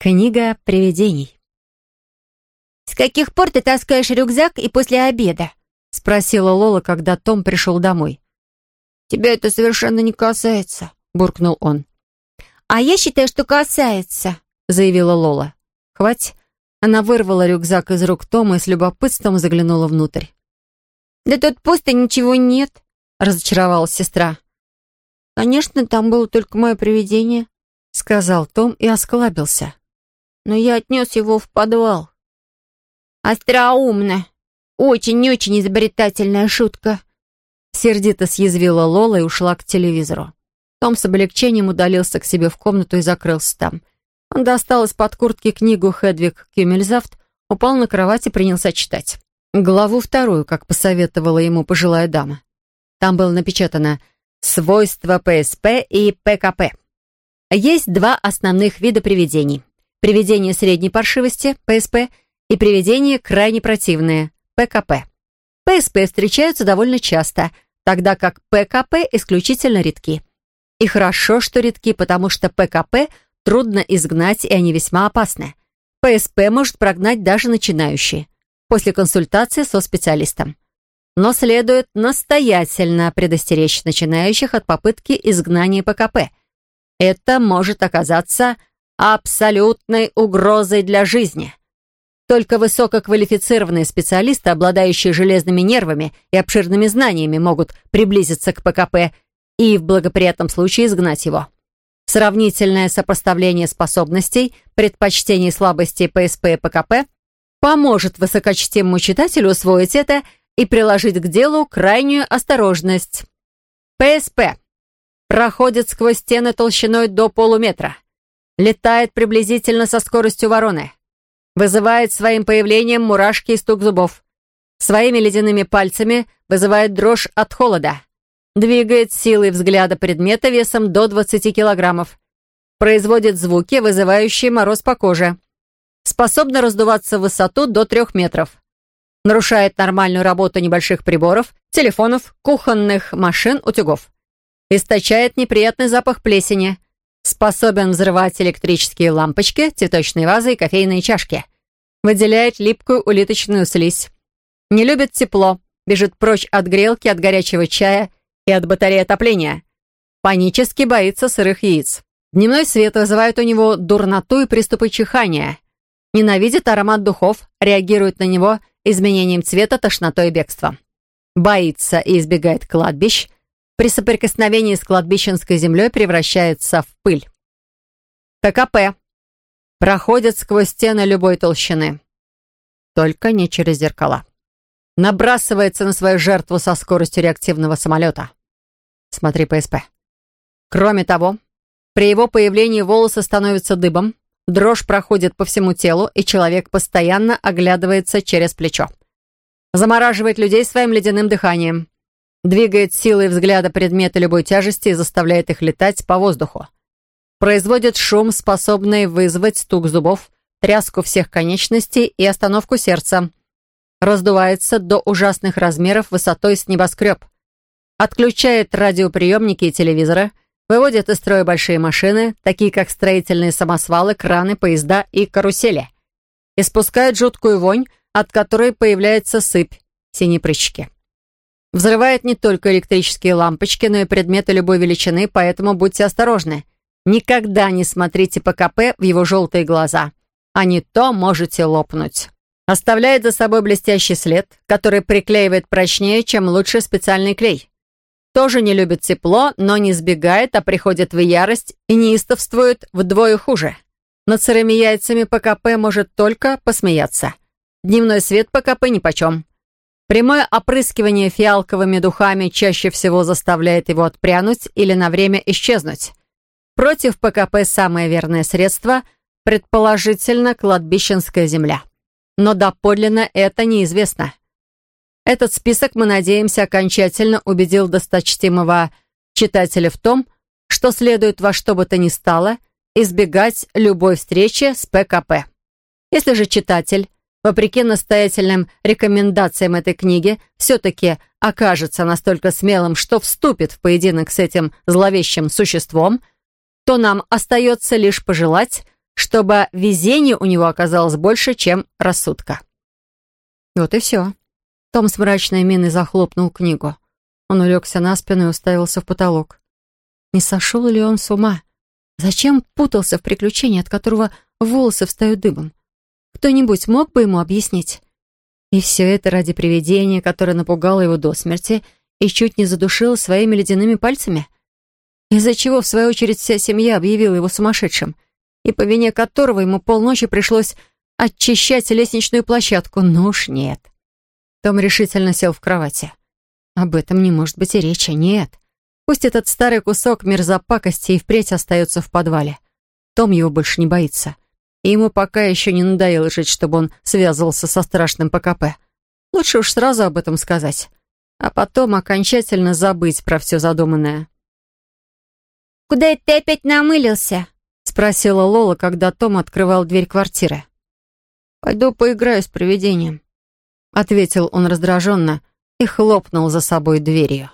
Книга привидений. «С каких пор ты таскаешь рюкзак и после обеда?» — спросила Лола, когда Том пришел домой. «Тебя это совершенно не касается», — буркнул он. «А я считаю, что касается», — заявила Лола. «Хватит». Она вырвала рюкзак из рук Тома и с любопытством заглянула внутрь. «Да тут пусто, ничего нет», — разочаровалась сестра. «Конечно, там было только мое привидение», — сказал Том и осклабился но я отнес его в подвал. «Остроумно! Очень-очень изобретательная шутка!» Сердито съязвила Лола и ушла к телевизору. Том с облегчением удалился к себе в комнату и закрылся там. Он достал из-под куртки книгу «Хедвиг Кюмельзавт», упал на кровать и принялся читать. Главу вторую, как посоветовала ему пожилая дама. Там было напечатано «Свойства ПСП и ПКП». Есть два основных вида привидений привидение средней паршивости, ПСП, и привидения крайне противные, ПКП. ПСП встречаются довольно часто, тогда как ПКП исключительно редки. И хорошо, что редки, потому что ПКП трудно изгнать, и они весьма опасны. ПСП может прогнать даже начинающий, после консультации со специалистом. Но следует настоятельно предостеречь начинающих от попытки изгнания ПКП. Это может оказаться абсолютной угрозой для жизни. Только высококвалифицированные специалисты, обладающие железными нервами и обширными знаниями, могут приблизиться к ПКП и в благоприятном случае изгнать его. Сравнительное сопоставление способностей, предпочтений слабостей ПСП и ПКП поможет высокочтимому читателю усвоить это и приложить к делу крайнюю осторожность. ПСП проходит сквозь стены толщиной до полуметра – Летает приблизительно со скоростью вороны. Вызывает своим появлением мурашки и стук зубов. Своими ледяными пальцами вызывает дрожь от холода. Двигает силой взгляда предмета весом до 20 килограммов. Производит звуки, вызывающие мороз по коже. Способна раздуваться в высоту до 3 метров. Нарушает нормальную работу небольших приборов, телефонов, кухонных машин, утюгов. Источает неприятный запах плесени – Способен взрывать электрические лампочки, цветочные вазы и кофейные чашки. Выделяет липкую улиточную слизь. Не любит тепло, бежит прочь от грелки, от горячего чая и от батареи отопления. Панически боится сырых яиц. Дневной свет вызывает у него дурноту и приступы чихания. Ненавидит аромат духов, реагирует на него изменением цвета, тошнотой и бегством. Боится и избегает кладбищ, при соприкосновении с кладбищенской землей превращается в пыль. ПКП. Проходит сквозь стены любой толщины. Только не через зеркала. Набрасывается на свою жертву со скоростью реактивного самолета. Смотри ПСП. Кроме того, при его появлении волосы становятся дыбом, дрожь проходит по всему телу, и человек постоянно оглядывается через плечо. Замораживает людей своим ледяным дыханием двигает силой взгляда предметы любой тяжести и заставляет их летать по воздуху. Производит шум, способный вызвать стук зубов, тряску всех конечностей и остановку сердца. Раздувается до ужасных размеров высотой с небоскреб. Отключает радиоприемники и телевизоры, выводит из строя большие машины, такие как строительные самосвалы, краны, поезда и карусели. Испускает жуткую вонь, от которой появляется сыпь, синие прыщики. Взрывает не только электрические лампочки, но и предметы любой величины, поэтому будьте осторожны. Никогда не смотрите ПКП в его желтые глаза, а не то можете лопнуть. Оставляет за собой блестящий след, который приклеивает прочнее, чем лучший специальный клей. Тоже не любит тепло, но не сбегает, а приходит в ярость и неистовствует вдвое хуже. Над сырыми яйцами ПКП может только посмеяться. Дневной свет ПКП нипочем. Прямое опрыскивание фиалковыми духами чаще всего заставляет его отпрянуть или на время исчезнуть. Против ПКП самое верное средство – предположительно кладбищенская земля. Но доподлинно это неизвестно. Этот список, мы надеемся, окончательно убедил досточтимого читателя в том, что следует во что бы то ни стало избегать любой встречи с ПКП. Если же читатель вопреки настоятельным рекомендациям этой книги, все-таки окажется настолько смелым, что вступит в поединок с этим зловещим существом, то нам остается лишь пожелать, чтобы везение у него оказалось больше, чем рассудка. Вот и все. Том с мрачной миной захлопнул книгу. Он улегся на спину и уставился в потолок. Не сошел ли он с ума? Зачем путался в приключении, от которого волосы встают дыбом? Кто-нибудь мог бы ему объяснить? И все это ради привидения, которое напугало его до смерти и чуть не задушило своими ледяными пальцами? Из-за чего, в свою очередь, вся семья объявила его сумасшедшим — и по вине которого ему полночи пришлось очищать лестничную площадку. Ну уж нет. Том решительно сел в кровати. Об этом не может быть и речи, нет. Пусть этот старый кусок мерзопакости и впредь остается в подвале. Том его больше не боится. И ему пока еще не надоело жить, чтобы он связывался со страшным ПКП. Лучше уж сразу об этом сказать. А потом окончательно забыть про все задуманное. «Куда это ты опять намылился?» спросила Лола, когда Том открывал дверь квартиры. «Пойду поиграю с привидением», — ответил он раздраженно и хлопнул за собой дверью.